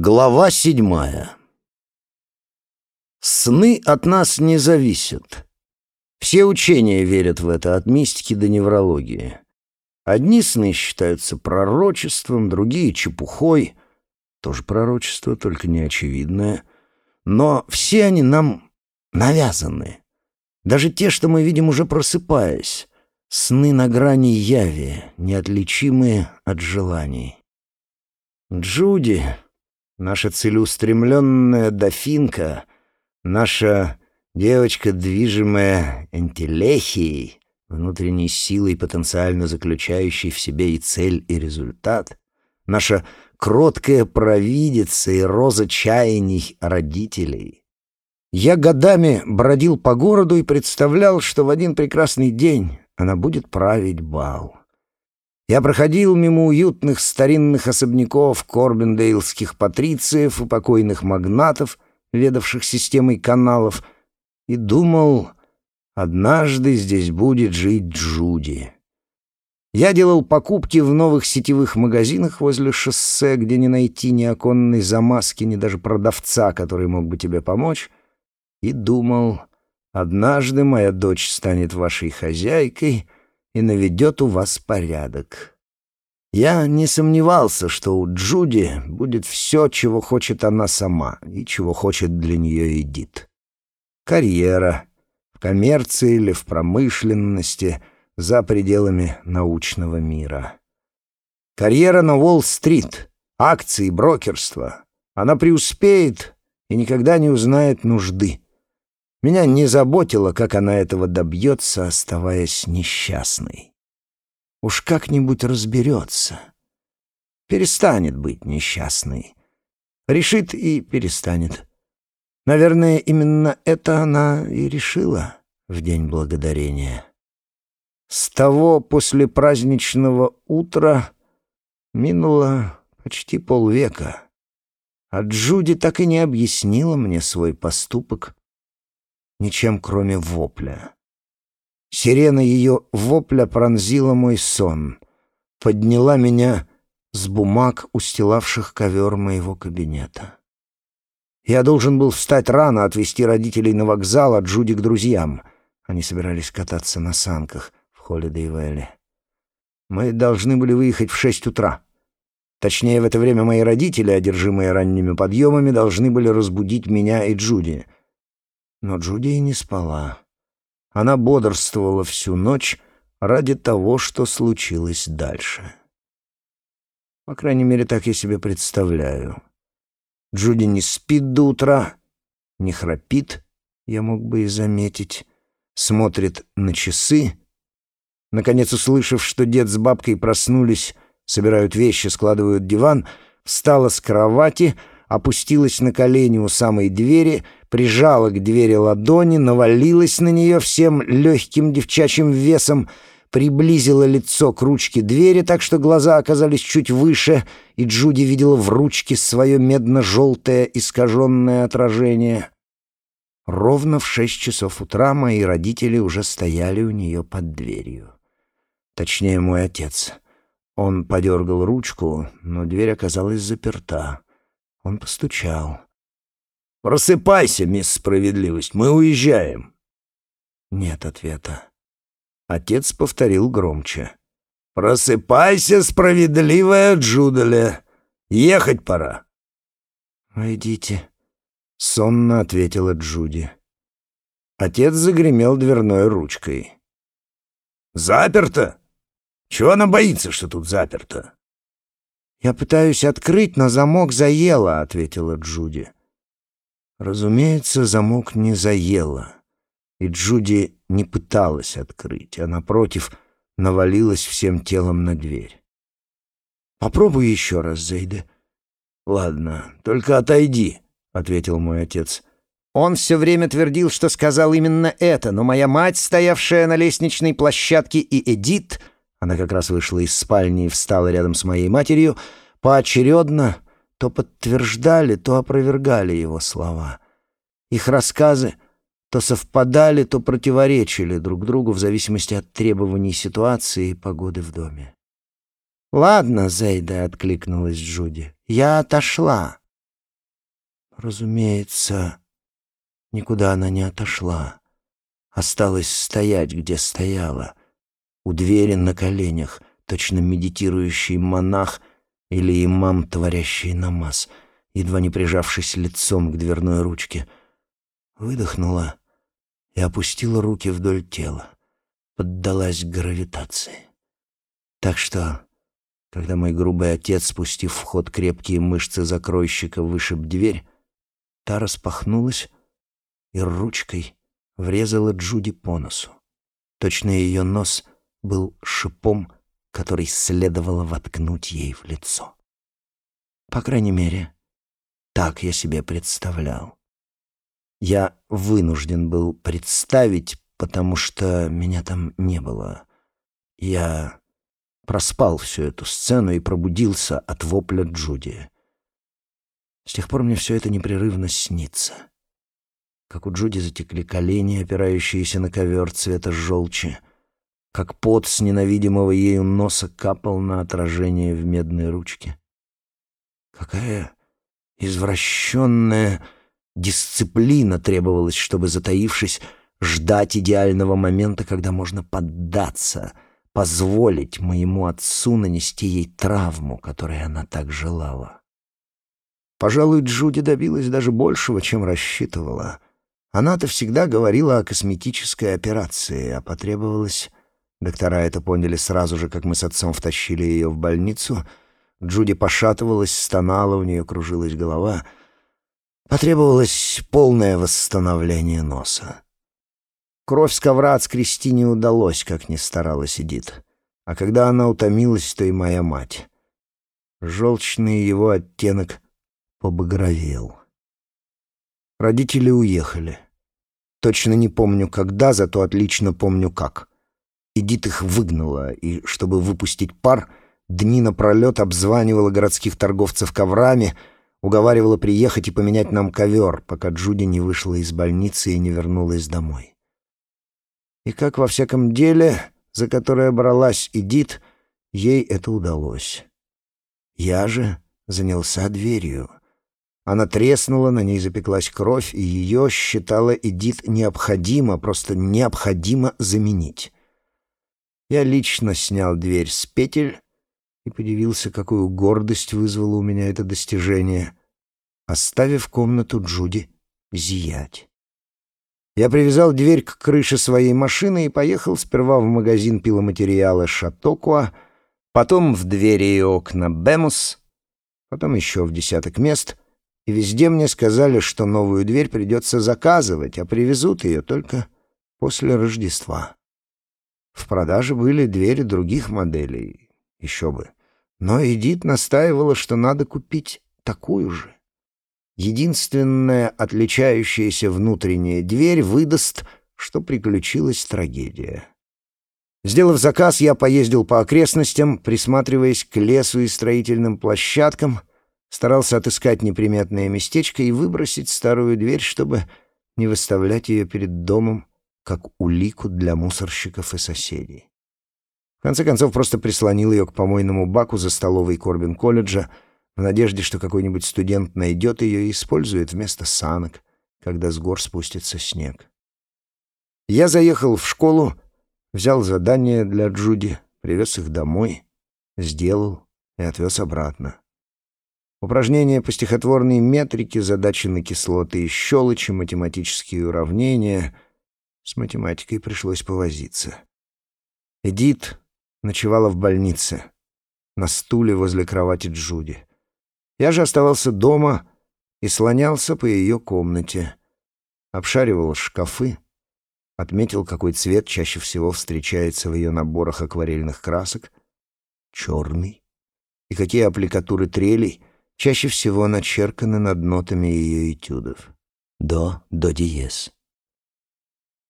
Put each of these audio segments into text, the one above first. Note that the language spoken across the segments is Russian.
Глава седьмая Сны от нас не зависят. Все учения верят в это, от мистики до неврологии. Одни сны считаются пророчеством, другие — чепухой. Тоже пророчество, только неочевидное. Но все они нам навязаны. Даже те, что мы видим уже просыпаясь. Сны на грани яви, неотличимые от желаний. Джуди, наша целеустремленная дофинка, наша девочка, движимая энтелехией, внутренней силой, потенциально заключающей в себе и цель, и результат, наша кроткая провидица и роза чаяний родителей. Я годами бродил по городу и представлял, что в один прекрасный день она будет править бал. Я проходил мимо уютных старинных особняков корбендейлских патрициев и покойных магнатов, ведавших системой каналов, и думал, однажды здесь будет жить Джуди. Я делал покупки в новых сетевых магазинах возле шоссе, где не найти ни оконной замазки, ни даже продавца, который мог бы тебе помочь, и думал, однажды моя дочь станет вашей хозяйкой — и наведет у вас порядок. Я не сомневался, что у Джуди будет все, чего хочет она сама и чего хочет для нее Эдит. Карьера, в коммерции или в промышленности, за пределами научного мира. Карьера на Уолл-стрит, акции, брокерство. Она преуспеет и никогда не узнает нужды. Меня не заботило, как она этого добьется, оставаясь несчастной. Уж как-нибудь разберется. Перестанет быть несчастной. Решит и перестанет. Наверное, именно это она и решила в День Благодарения. С того после праздничного утра минуло почти полвека, а Джуди так и не объяснила мне свой поступок ничем, кроме вопля. Сирена ее вопля пронзила мой сон, подняла меня с бумаг, устилавших ковер моего кабинета. Я должен был встать рано, отвезти родителей на вокзал, а Джуди к друзьям. Они собирались кататься на санках в Холидей-Вэлли. Мы должны были выехать в шесть утра. Точнее, в это время мои родители, одержимые ранними подъемами, должны были разбудить меня и Джуди — но Джуди и не спала. Она бодрствовала всю ночь ради того, что случилось дальше. По крайней мере, так я себе представляю. Джуди не спит до утра, не храпит, я мог бы и заметить, смотрит на часы. Наконец, услышав, что дед с бабкой проснулись, собирают вещи, складывают диван, встала с кровати, опустилась на колени у самой двери — прижала к двери ладони, навалилась на нее всем легким девчачьим весом, приблизила лицо к ручке двери так, что глаза оказались чуть выше, и Джуди видела в ручке свое медно-желтое искаженное отражение. Ровно в шесть часов утра мои родители уже стояли у нее под дверью. Точнее, мой отец. Он подергал ручку, но дверь оказалась заперта. Он постучал. «Просыпайся, мисс Справедливость, мы уезжаем». Нет ответа. Отец повторил громче. «Просыпайся, справедливая Джудаля! Ехать пора!» «Войдите», — сонно ответила Джуди. Отец загремел дверной ручкой. «Заперто? Чего она боится, что тут заперто?» «Я пытаюсь открыть, но замок заело», — ответила Джуди. Разумеется, замок не заело, и Джуди не пыталась открыть, а, напротив, навалилась всем телом на дверь. «Попробуй еще раз, Зейде». «Ладно, только отойди», — ответил мой отец. Он все время твердил, что сказал именно это, но моя мать, стоявшая на лестничной площадке, и Эдит, она как раз вышла из спальни и встала рядом с моей матерью, поочередно то подтверждали, то опровергали его слова. Их рассказы то совпадали, то противоречили друг другу в зависимости от требований ситуации и погоды в доме. «Ладно, Зейда», — откликнулась Джуди, — «я отошла». Разумеется, никуда она не отошла. Осталась стоять, где стояла, у двери на коленях, точно медитирующий монах или имам, творящий намаз, едва не прижавшись лицом к дверной ручке. Выдохнула и опустила руки вдоль тела, поддалась гравитации. Так что, когда мой грубый отец, спустив в ход крепкие мышцы закройщика, вышиб дверь, та распахнулась и ручкой врезала Джуди по носу. Точно ее нос был шипом, который следовало воткнуть ей в лицо. По крайней мере, так я себе представлял. Я вынужден был представить, потому что меня там не было. Я проспал всю эту сцену и пробудился от вопля Джуди. С тех пор мне все это непрерывно снится. Как у Джуди затекли колени, опирающиеся на ковер цвета желчи, как пот с ненавидимого ею носа капал на отражение в медной ручке. Какая извращенная дисциплина требовалась, чтобы, затаившись, ждать идеального момента, когда можно поддаться, позволить моему отцу нанести ей травму, которой она так желала. Пожалуй, Джуди добилась даже большего, чем рассчитывала. Она-то всегда говорила о косметической операции, а потребовалось Доктора это поняли сразу же, как мы с отцом втащили ее в больницу. Джуди пошатывалась, стонала, у нее кружилась голова. Потребовалось полное восстановление носа. Кровь с ковра отскрести не удалось, как ни старалась Эдит. А когда она утомилась, то и моя мать. Желчный его оттенок побагровел. Родители уехали. Точно не помню, когда, зато отлично помню, как. Эдит их выгнала, и, чтобы выпустить пар, дни напролет обзванивала городских торговцев коврами, уговаривала приехать и поменять нам ковер, пока Джуди не вышла из больницы и не вернулась домой. И как во всяком деле, за которое бралась Эдит, ей это удалось. Я же занялся дверью. Она треснула, на ней запеклась кровь, и ее, считала Эдит, необходимо, просто необходимо заменить. Я лично снял дверь с петель и подивился, какую гордость вызвало у меня это достижение, оставив комнату Джуди зиять. Я привязал дверь к крыше своей машины и поехал сперва в магазин пиломатериала «Шатокуа», потом в двери и окна «Бемус», потом еще в десяток мест, и везде мне сказали, что новую дверь придется заказывать, а привезут ее только после Рождества. В продаже были двери других моделей, еще бы. Но Эдит настаивала, что надо купить такую же. Единственная отличающаяся внутренняя дверь выдаст, что приключилась трагедия. Сделав заказ, я поездил по окрестностям, присматриваясь к лесу и строительным площадкам, старался отыскать неприметное местечко и выбросить старую дверь, чтобы не выставлять ее перед домом как улику для мусорщиков и соседей. В конце концов, просто прислонил ее к помойному баку за столовой Корбин-колледжа в надежде, что какой-нибудь студент найдет ее и использует вместо санок, когда с гор спустится снег. Я заехал в школу, взял задание для Джуди, привез их домой, сделал и отвез обратно. Упражнения по стихотворной метрике, задачи на кислоты и щелочи, математические уравнения — с математикой пришлось повозиться. Эдит ночевала в больнице, на стуле возле кровати Джуди. Я же оставался дома и слонялся по ее комнате, обшаривал шкафы, отметил, какой цвет чаще всего встречается в ее наборах акварельных красок — черный, и какие аппликатуры трелей чаще всего начерканы над нотами ее этюдов. До, до диез.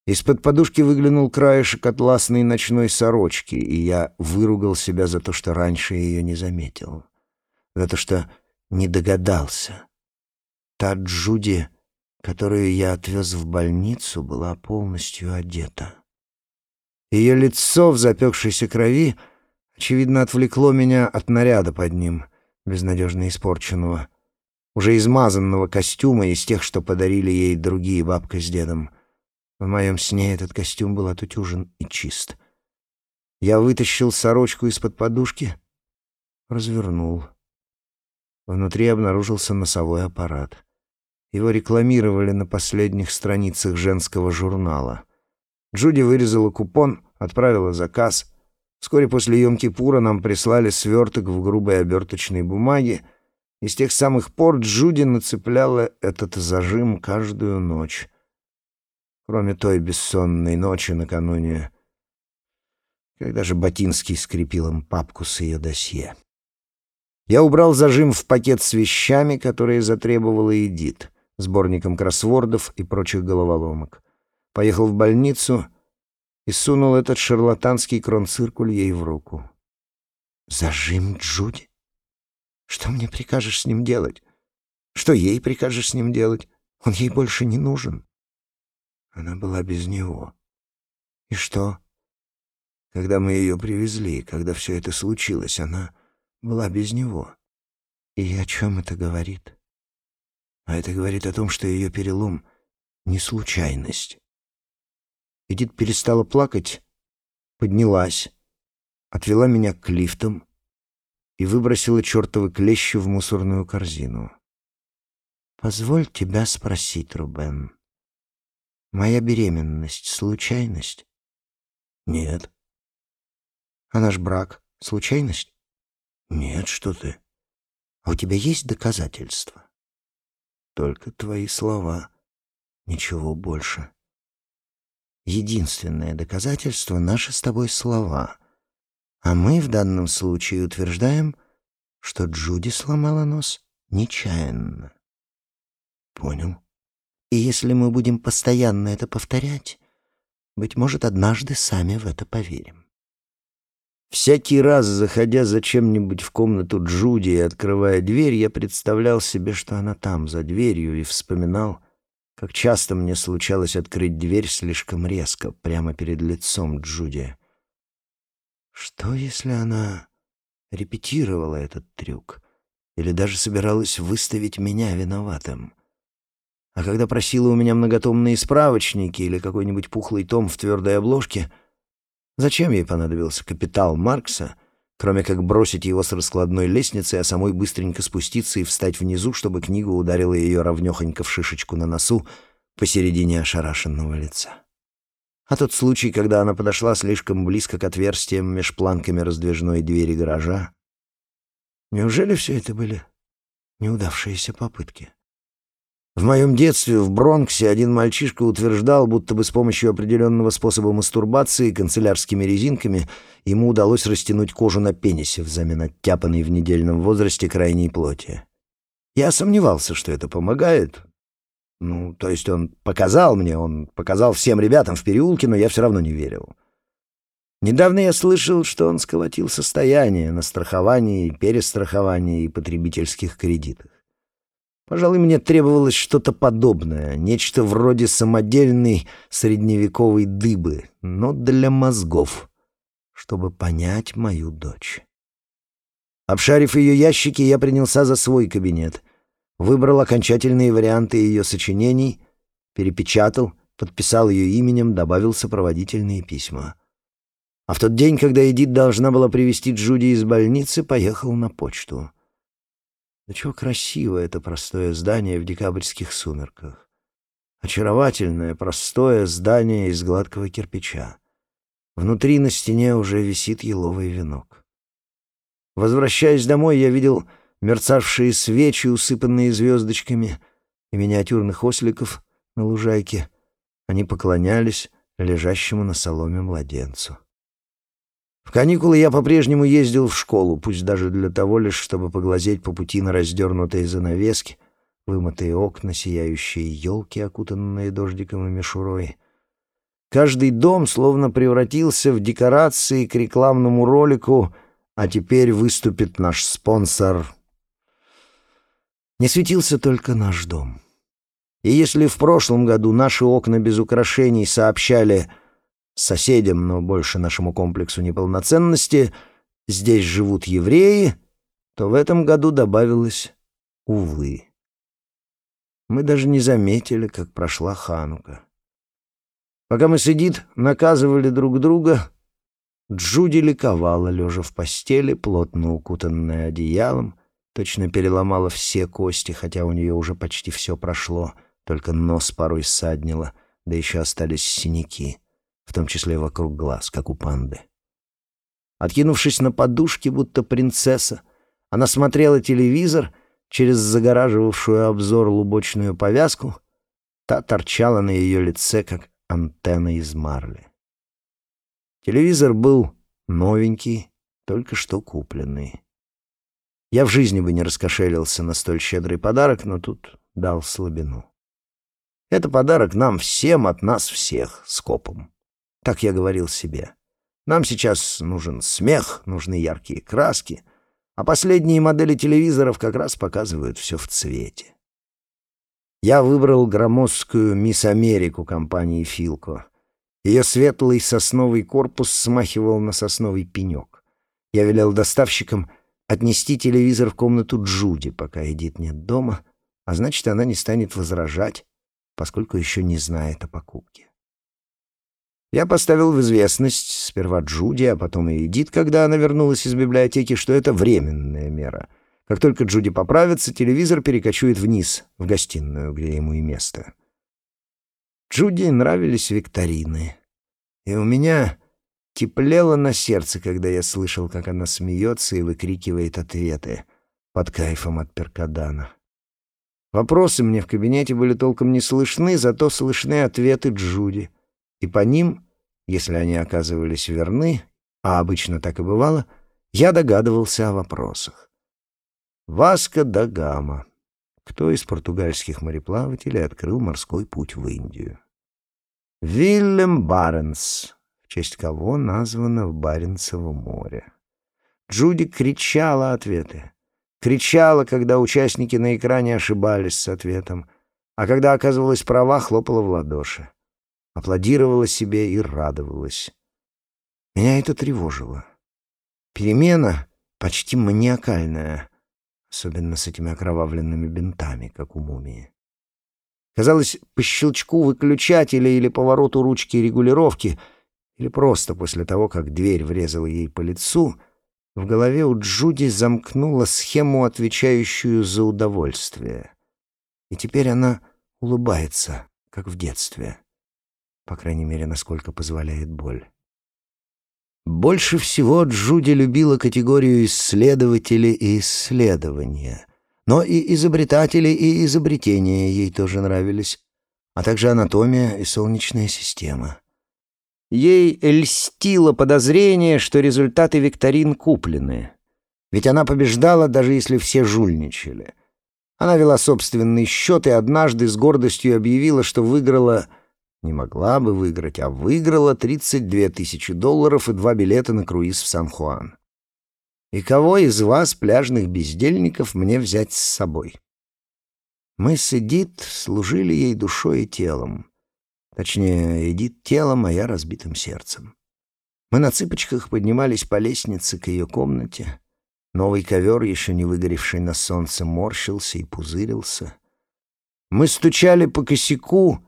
Из-под подушки выглянул краешек атласной ночной сорочки, и я выругал себя за то, что раньше ее не заметил. За то, что не догадался. Та Джуди, которую я отвез в больницу, была полностью одета. Ее лицо в запекшейся крови, очевидно, отвлекло меня от наряда под ним, безнадежно испорченного. уже измазанного костюма из тех, что подарили ей другие бабка с дедом. В моем сне этот костюм был отутюжен и чист. Я вытащил сорочку из-под подушки, развернул. Внутри обнаружился носовой аппарат. Его рекламировали на последних страницах женского журнала. Джуди вырезала купон, отправила заказ. Вскоре после Йом-Кипура нам прислали сверток в грубой оберточной бумаге, и с тех самых пор Джуди нацепляла этот зажим каждую ночь. Кроме той бессонной ночи накануне, когда же Ботинский скрепил им папку с ее досье. Я убрал зажим в пакет с вещами, которые затребовала Эдит, сборником кроссвордов и прочих головоломок. Поехал в больницу и сунул этот шарлатанский кронциркуль ей в руку. «Зажим Джуди? Что мне прикажешь с ним делать? Что ей прикажешь с ним делать? Он ей больше не нужен». Она была без него. И что? Когда мы ее привезли, когда все это случилось, она была без него. И о чем это говорит? А это говорит о том, что ее перелом — не случайность. Эдит перестала плакать, поднялась, отвела меня к лифтам и выбросила чертовы клещи в мусорную корзину. «Позволь тебя спросить, Рубен, моя беременность — случайность?» «Нет». «А наш брак — случайность?» «Нет, что ты». «А у тебя есть доказательства?» «Только твои слова, ничего больше». Единственное доказательство — наши с тобой слова. А мы в данном случае утверждаем, что Джуди сломала нос нечаянно. Понял. И если мы будем постоянно это повторять, быть может, однажды сами в это поверим. Всякий раз, заходя за чем-нибудь в комнату Джуди и открывая дверь, я представлял себе, что она там, за дверью, и вспоминал — как часто мне случалось открыть дверь слишком резко, прямо перед лицом Джуди. Что, если она репетировала этот трюк или даже собиралась выставить меня виноватым? А когда просила у меня многотомные справочники или какой-нибудь пухлый том в твердой обложке, зачем ей понадобился капитал Маркса — кроме как бросить его с раскладной лестницы, а самой быстренько спуститься и встать внизу, чтобы книга ударила ее ровнёхонько в шишечку на носу посередине ошарашенного лица. А тот случай, когда она подошла слишком близко к отверстиям меж планками раздвижной двери гаража. Неужели все это были неудавшиеся попытки? В моем детстве в Бронксе один мальчишка утверждал, будто бы с помощью определенного способа мастурбации канцелярскими резинками ему удалось растянуть кожу на пенисе взамен оттяпанной в недельном возрасте крайней плоти. Я сомневался, что это помогает. Ну, то есть он показал мне, он показал всем ребятам в переулке, но я все равно не верил. Недавно я слышал, что он сколотил состояние на страховании, перестраховании и потребительских кредитах. Пожалуй, мне требовалось что-то подобное, нечто вроде самодельной средневековой дыбы, но для мозгов, чтобы понять мою дочь. Обшарив ее ящики, я принялся за свой кабинет, выбрал окончательные варианты ее сочинений, перепечатал, подписал ее именем, добавил сопроводительные письма. А в тот день, когда Эдит должна была привезти Джуди из больницы, поехал на почту. Да чего красиво это простое здание в декабрьских сумерках. Очаровательное, простое здание из гладкого кирпича. Внутри на стене уже висит еловый венок. Возвращаясь домой, я видел мерцавшие свечи, усыпанные звездочками, и миниатюрных осликов на лужайке. Они поклонялись лежащему на соломе младенцу. В каникулы я по-прежнему ездил в школу, пусть даже для того лишь, чтобы поглазеть по пути на раздернутые занавески, вымытые окна, сияющие елки, окутанные дождиком и мишурой. Каждый дом словно превратился в декорации к рекламному ролику, а теперь выступит наш спонсор. Не светился только наш дом. И если в прошлом году наши окна без украшений сообщали — соседям, но больше нашему комплексу неполноценности, здесь живут евреи, то в этом году добавилось «увы». Мы даже не заметили, как прошла Ханука. Пока мы с Эдит наказывали друг друга, Джуди ликовала, лежа в постели, плотно укутанная одеялом, точно переломала все кости, хотя у нее уже почти все прошло, только нос порой ссаднило, да еще остались синяки, в том числе вокруг глаз, как у панды. Откинувшись на подушке, будто принцесса, она смотрела телевизор через загораживавшую обзор лубочную повязку, та торчала на ее лице, как антенна из марли. Телевизор был новенький, только что купленный. Я в жизни бы не раскошелился на столь щедрый подарок, но тут дал слабину. Это подарок нам всем от нас всех, скопом. Так я говорил себе. Нам сейчас нужен смех, нужны яркие краски, а последние модели телевизоров как раз показывают все в цвете. Я выбрал громоздкую «Мисс Америку» компании «Филко». Ее светлый сосновый корпус смахивал на сосновый пенек. Я велел доставщикам отнести телевизор в комнату Джуди, пока Эдит нет дома, а значит, она не станет возражать, поскольку еще не знает о покупке. Я поставил в известность сперва Джуди, а потом и Эдит, когда она вернулась из библиотеки, что это временная мера. Как только Джуди поправится, телевизор перекочует вниз, в гостиную, где ему и место. Джуди нравились викторины. И у меня теплело на сердце, когда я слышал, как она смеется и выкрикивает ответы под кайфом от перкадана. Вопросы мне в кабинете были толком не слышны, зато слышны ответы Джуди — и по ним, если они оказывались верны, а обычно так и бывало, я догадывался о вопросах. Васко да Гама. Кто из португальских мореплавателей открыл морской путь в Индию? Вильям Баренс, в честь кого названо в Баренцево море. Джуди кричала ответы. Кричала, когда участники на экране ошибались с ответом, а когда оказывалась права, хлопала в ладоши аплодировала себе и радовалась. Меня это тревожило. Перемена почти маниакальная, особенно с этими окровавленными бинтами, как у мумии. Казалось, по щелчку выключателя или повороту ручки регулировки, или просто после того, как дверь врезала ей по лицу, в голове у Джуди замкнула схему, отвечающую за удовольствие. И теперь она улыбается, как в детстве по крайней мере, насколько позволяет боль. Больше всего Джуди любила категорию исследователи и исследования. Но и изобретатели, и изобретения ей тоже нравились, а также анатомия и солнечная система. Ей льстило подозрение, что результаты викторин куплены. Ведь она побеждала, даже если все жульничали. Она вела собственный счет и однажды с гордостью объявила, что выиграла не могла бы выиграть, а выиграла 32 тысячи долларов и два билета на круиз в Сан-Хуан. И кого из вас, пляжных бездельников, мне взять с собой? Мы с Эдит служили ей душой и телом. Точнее, Эдит телом, а я разбитым сердцем. Мы на цыпочках поднимались по лестнице к ее комнате. Новый ковер, еще не выгоревший на солнце, морщился и пузырился. Мы стучали по косяку,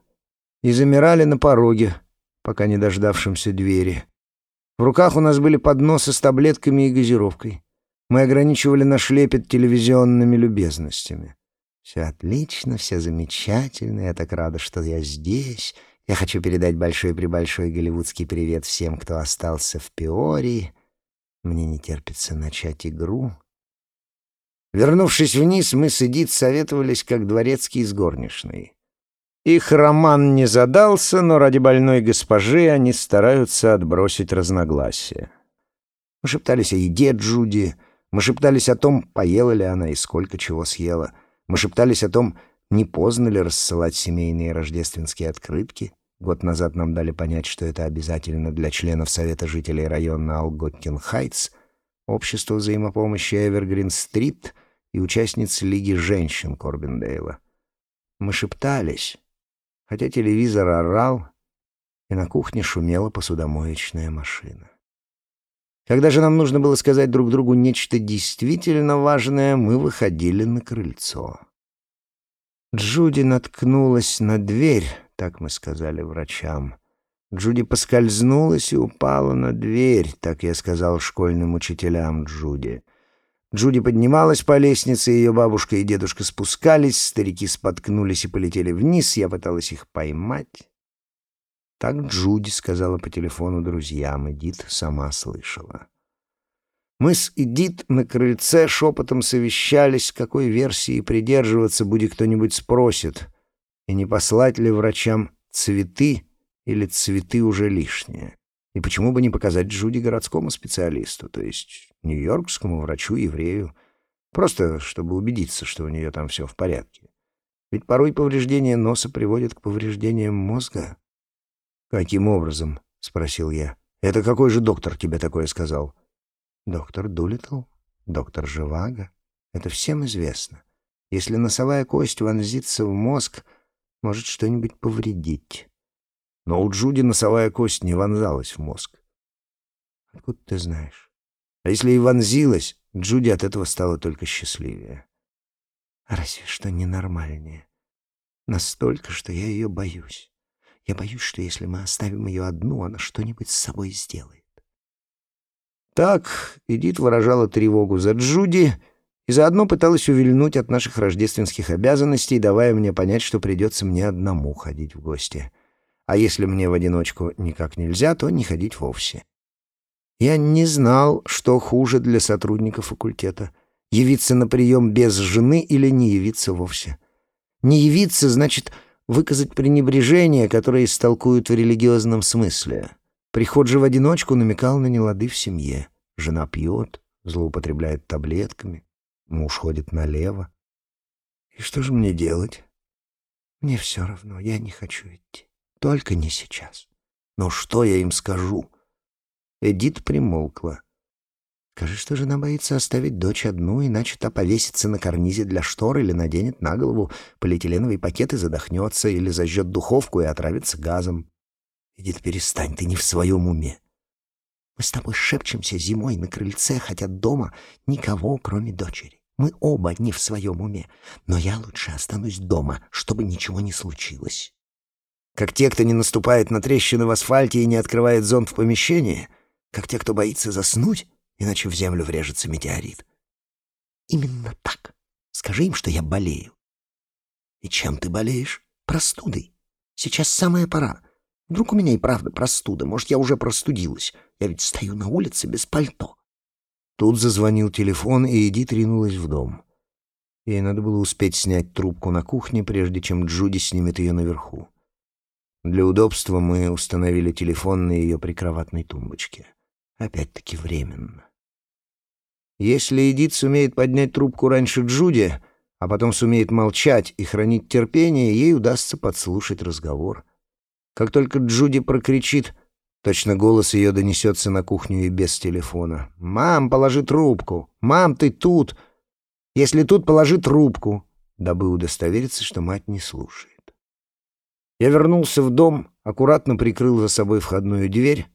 и замирали на пороге, пока не дождавшимся двери. В руках у нас были подносы с таблетками и газировкой. Мы ограничивали наш лепет телевизионными любезностями. «Все отлично, все замечательно, я так рада, что я здесь. Я хочу передать большой-пребольшой голливудский привет всем, кто остался в Пиории. Мне не терпится начать игру». Вернувшись вниз, мы с Эдит советовались, как дворецкий с горничной. Их роман не задался, но ради больной госпожи они стараются отбросить разногласия. Мы шептались о еде Джуди, мы шептались о том, поела ли она и сколько чего съела. Мы шептались о том, не поздно ли рассылать семейные рождественские открытки. Год назад нам дали понять, что это обязательно для членов Совета жителей района Алготтин-Хайтс, Общества взаимопомощи Эвергрин-Стрит и участниц Лиги женщин Корбендейла. Мы шептались, хотя телевизор орал, и на кухне шумела посудомоечная машина. Когда же нам нужно было сказать друг другу нечто действительно важное, мы выходили на крыльцо. Джуди наткнулась на дверь, так мы сказали врачам. Джуди поскользнулась и упала на дверь, так я сказал школьным учителям Джуди. Джуди поднималась по лестнице, ее бабушка и дедушка спускались, старики споткнулись и полетели вниз, я пыталась их поймать. Так Джуди сказала по телефону друзьям, Эдит сама слышала. Мы с Эдит на крыльце шепотом совещались, какой версии придерживаться, будет кто-нибудь спросит, и не послать ли врачам цветы или цветы уже лишние. И почему бы не показать Джуди городскому специалисту, то есть нью-йоркскому врачу-еврею, просто чтобы убедиться, что у нее там все в порядке. Ведь порой повреждение носа приводит к повреждениям мозга. «Каким образом?» — спросил я. «Это какой же доктор тебе такое сказал?» Доктор Дулитл, доктор Живаго. Это всем известно. Если носовая кость вонзится в мозг, может что-нибудь повредить. Но у Джуди носовая кость не вонзалась в мозг. Откуда ты знаешь? А если и вонзилась, Джуди от этого стала только счастливее. Разве что ненормальнее. Настолько, что я ее боюсь. Я боюсь, что если мы оставим ее одну, она что-нибудь с собой сделает. Так Эдит выражала тревогу за Джуди и заодно пыталась увильнуть от наших рождественских обязанностей, давая мне понять, что придется мне одному ходить в гости. А если мне в одиночку никак нельзя, то не ходить вовсе. Я не знал, что хуже для сотрудников факультета — явиться на прием без жены или не явиться вовсе. Не явиться — значит выказать пренебрежение, которое истолкуют в религиозном смысле. Приход же в одиночку намекал на нелады в семье. Жена пьет, злоупотребляет таблетками, муж ходит налево. И что же мне делать? Мне все равно, я не хочу идти. Только не сейчас. Но что я им скажу? Эдит примолкла. Скажи, что жена боится оставить дочь одну, иначе та повесится на карнизе для штор или наденет на голову полиэтиленовый пакет и задохнется, или зажжет духовку и отравится газом. Эдит, перестань, ты не в своем уме. Мы с тобой шепчемся зимой на крыльце, хотя дома никого, кроме дочери. Мы оба не в своем уме, но я лучше останусь дома, чтобы ничего не случилось. Как те, кто не наступает на трещины в асфальте и не открывает зонт в помещении, как те, кто боится заснуть, иначе в землю врежется метеорит. Именно так. Скажи им, что я болею. И чем ты болеешь? Простудой. Сейчас самая пора. Вдруг у меня и правда простуда. Может, я уже простудилась. Я ведь стою на улице без пальто. Тут зазвонил телефон, и Эдит ринулась в дом. Ей надо было успеть снять трубку на кухне, прежде чем Джуди снимет ее наверху. Для удобства мы установили телефон на ее прикроватной тумбочке. Опять-таки временно. Если Эдит сумеет поднять трубку раньше Джуди, а потом сумеет молчать и хранить терпение, ей удастся подслушать разговор — как только Джуди прокричит, точно голос ее донесется на кухню и без телефона. «Мам, положи трубку! Мам, ты тут! Если тут, положи трубку!» дабы удостовериться, что мать не слушает. Я вернулся в дом, аккуратно прикрыл за собой входную дверь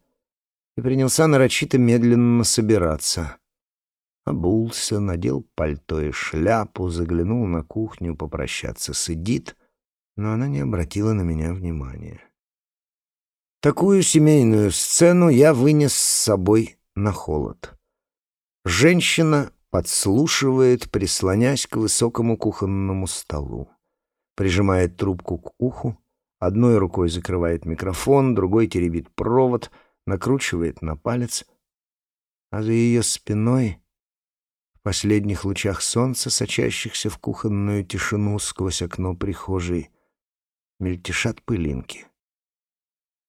и принялся нарочито медленно собираться. Обулся, надел пальто и шляпу, заглянул на кухню попрощаться с Эдит, но она не обратила на меня внимания. Такую семейную сцену я вынес с собой на холод. Женщина подслушивает, прислонясь к высокому кухонному столу. Прижимает трубку к уху, одной рукой закрывает микрофон, другой теребит провод, накручивает на палец, а за ее спиной в последних лучах солнца, сочащихся в кухонную тишину сквозь окно прихожей, мельтешат пылинки —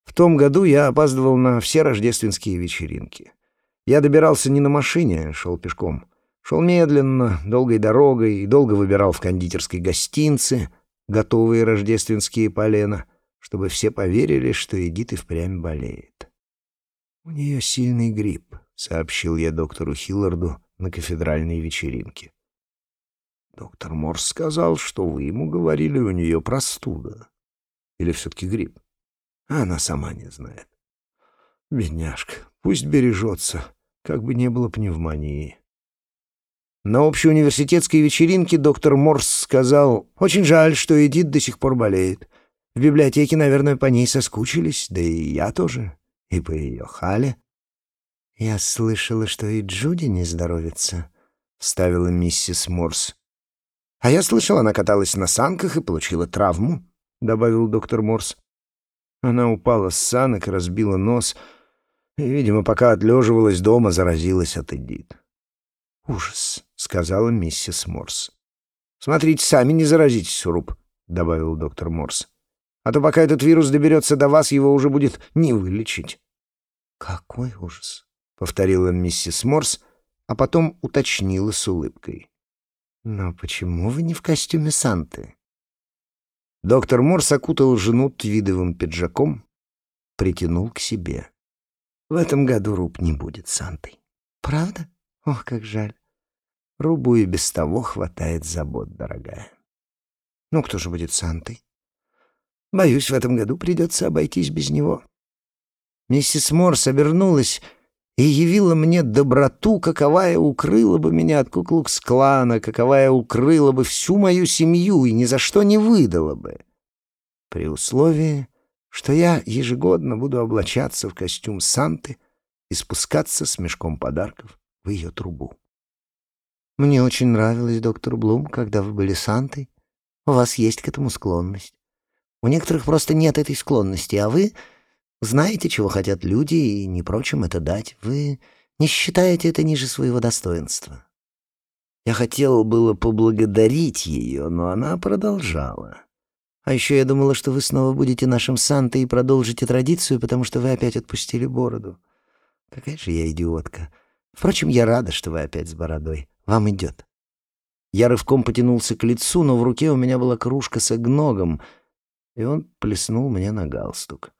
в том году я опаздывал на все рождественские вечеринки. Я добирался не на машине, шел пешком. Шел медленно, долгой дорогой и долго выбирал в кондитерской гостинцы готовые рождественские полена, чтобы все поверили, что Эдит и впрямь болеет. «У нее сильный грипп», — сообщил я доктору Хилларду на кафедральной вечеринке. Доктор Морс сказал, что вы ему говорили, у нее простуда. Или все-таки грипп? Она сама не знает. Бедняжка, пусть бережется, как бы не было пневмонии. На общеуниверситетской вечеринке доктор Морс сказал, «Очень жаль, что Эдит до сих пор болеет. В библиотеке, наверное, по ней соскучились, да и я тоже, и по ее хале». «Я слышала, что и Джуди не здоровится», — вставила миссис Морс. «А я слышал, она каталась на санках и получила травму», — добавил доктор Морс. Она упала с санок разбила нос, и, видимо, пока отлеживалась дома, заразилась от Эдит. «Ужас», — сказала миссис Морс. «Смотрите, сами не заразитесь, Руб», — добавил доктор Морс. «А то пока этот вирус доберется до вас, его уже будет не вылечить». «Какой ужас», — повторила миссис Морс, а потом уточнила с улыбкой. «Но почему вы не в костюме Санты?» Доктор Морс окутал жену твидовым пиджаком, притянул к себе. «В этом году Руб не будет Сантой». «Правда? Ох, как жаль. Рубу и без того хватает забот, дорогая». «Ну, кто же будет Сантой?» «Боюсь, в этом году придется обойтись без него». Миссис Морс обернулась и явила мне доброту, каковая укрыла бы меня от куклукс-клана, каковая укрыла бы всю мою семью и ни за что не выдала бы. При условии, что я ежегодно буду облачаться в костюм Санты и спускаться с мешком подарков в ее трубу. Мне очень нравилось, доктор Блум, когда вы были Сантой. У вас есть к этому склонность. У некоторых просто нет этой склонности, а вы знаете, чего хотят люди, и не прочим это дать. Вы не считаете это ниже своего достоинства. Я хотел было поблагодарить ее, но она продолжала. А еще я думала, что вы снова будете нашим Сантой и продолжите традицию, потому что вы опять отпустили бороду. Какая же я идиотка. Впрочем, я рада, что вы опять с бородой. Вам идет. Я рывком потянулся к лицу, но в руке у меня была кружка с огногом, и он плеснул мне на галстук.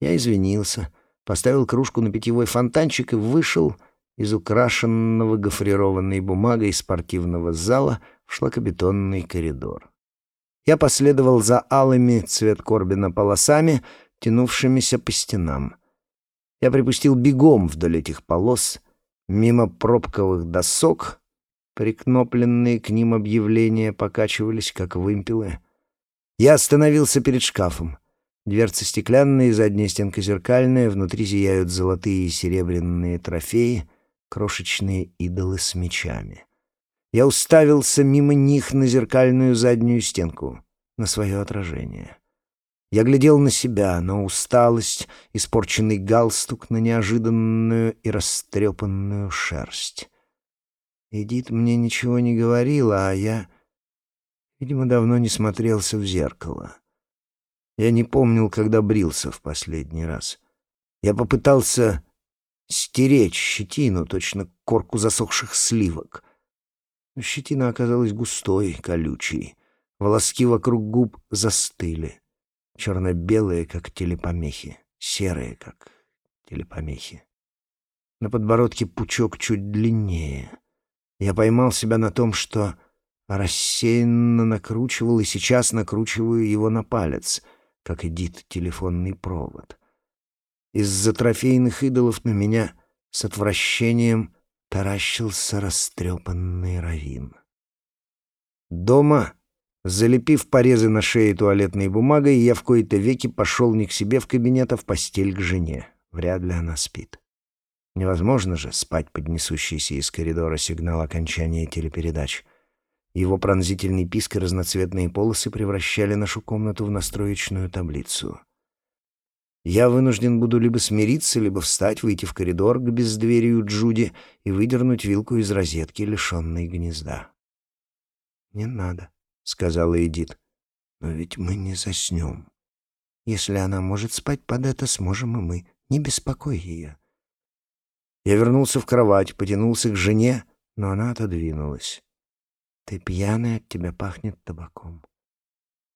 Я извинился, поставил кружку на питьевой фонтанчик и вышел из украшенного гофрированной бумагой спортивного зала в шлакобетонный коридор. Я последовал за алыми цвет Корбина полосами, тянувшимися по стенам. Я припустил бегом вдоль этих полос, мимо пробковых досок, прикнопленные к ним объявления покачивались, как вымпелы. Я остановился перед шкафом. Дверцы стеклянные, задняя стенка зеркальная, внутри зияют золотые и серебряные трофеи, крошечные идолы с мечами. Я уставился мимо них на зеркальную заднюю стенку, на свое отражение. Я глядел на себя, на усталость, испорченный галстук, на неожиданную и растрепанную шерсть. Эдит мне ничего не говорила, а я, видимо, давно не смотрелся в зеркало. Я не помнил, когда брился в последний раз. Я попытался стеречь щетину, точно корку засохших сливок. Но щетина оказалась густой, колючей. Волоски вокруг губ застыли. Черно-белые, как телепомехи. Серые, как телепомехи. На подбородке пучок чуть длиннее. Я поймал себя на том, что рассеянно накручивал и сейчас накручиваю его на палец — как Эдит телефонный провод. Из-за трофейных идолов на меня с отвращением таращился растрепанный равин. Дома, залепив порезы на шее туалетной бумагой, я в кои-то веки пошел не к себе в кабинет, а в постель к жене. Вряд ли она спит. Невозможно же спать под несущийся из коридора сигнал окончания телепередач. Его пронзительный писк и разноцветные полосы превращали нашу комнату в настроечную таблицу. Я вынужден буду либо смириться, либо встать, выйти в коридор к бездверию Джуди и выдернуть вилку из розетки, лишенной гнезда. «Не надо», — сказала Эдит. «Но ведь мы не заснем. Если она может спать под это, сможем и мы. Не беспокой ее». Я вернулся в кровать, потянулся к жене, но она отодвинулась. Ты пьяный, от тебя пахнет табаком.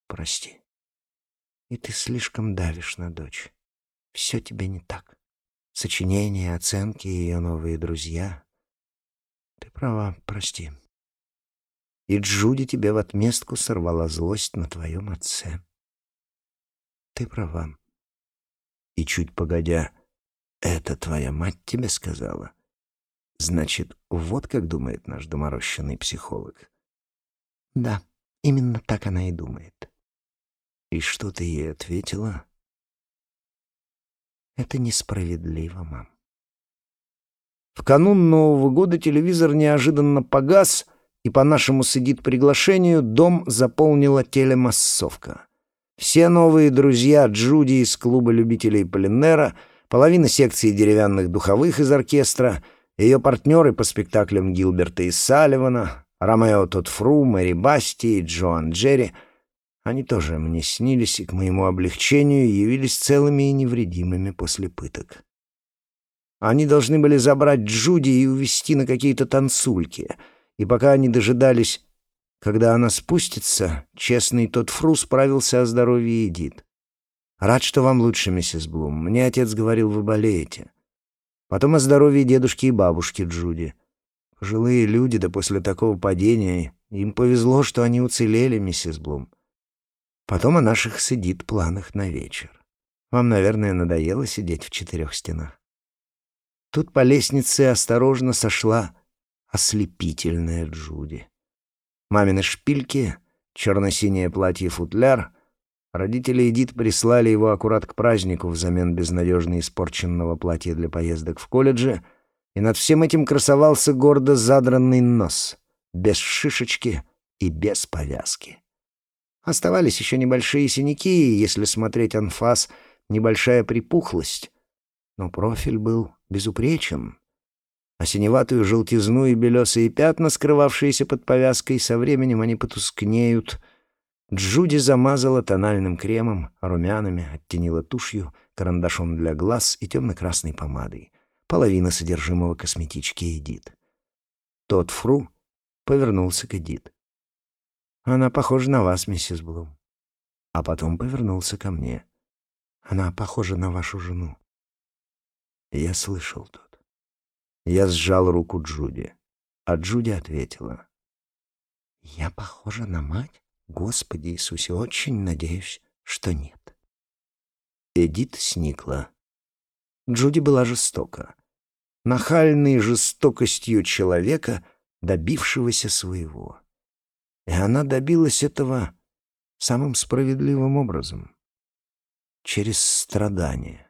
Прости. И ты слишком давишь на дочь. Все тебе не так. Сочинения, оценки, ее новые друзья. Ты права, прости. И Джуди тебе в отместку сорвала злость на твоем отце. Ты права. И чуть погодя, это твоя мать тебе сказала? Значит, вот как думает наш доморощенный психолог. Да, именно так она и думает. И что ты ей ответила? Это несправедливо, мам. В канун Нового года телевизор неожиданно погас, и по нашему сидит приглашению дом заполнила телемассовка. Все новые друзья Джуди из клуба любителей Полинера, половина секции деревянных духовых из оркестра, ее партнеры по спектаклям Гилберта и Салливана, Ромео Тодфру, Мэри Басти и Джоан Джерри — они тоже мне снились и к моему облегчению явились целыми и невредимыми после пыток. Они должны были забрать Джуди и увезти на какие-то танцульки, и пока они дожидались, когда она спустится, честный тот Фру справился о здоровье Эдит. «Рад, что вам лучше, миссис Блум. Мне отец говорил, вы болеете». Потом о здоровье дедушки и бабушки Джуди. Пожилые люди, да после такого падения, им повезло, что они уцелели, миссис Блум. Потом о наших сидит планах на вечер. Вам, наверное, надоело сидеть в четырех стенах. Тут по лестнице осторожно сошла ослепительная Джуди. Мамины шпильки, черно-синее платье-футляр. Родители Эдит прислали его аккурат к празднику взамен безнадежно испорченного платья для поездок в колледже, и над всем этим красовался гордо задранный нос, без шишечки и без повязки. Оставались еще небольшие синяки, и, если смотреть анфас, небольшая припухлость. Но профиль был безупречен. А синеватую желтизну и белесые пятна, скрывавшиеся под повязкой, со временем они потускнеют. Джуди замазала тональным кремом, румянами, оттенила тушью, карандашом для глаз и темно-красной помадой. Половина содержимого косметички Эдит. Тот Фру повернулся к Эдит. Она похожа на вас, миссис Блум. А потом повернулся ко мне. Она похожа на вашу жену. Я слышал тут. Я сжал руку Джуди, а Джуди ответила. Я похожа на мать? Господи Иисусе, очень надеюсь, что нет. Эдит сникла. Джуди была жестока. Нахальной жестокостью человека, добившегося своего. И она добилась этого самым справедливым образом — через страдания.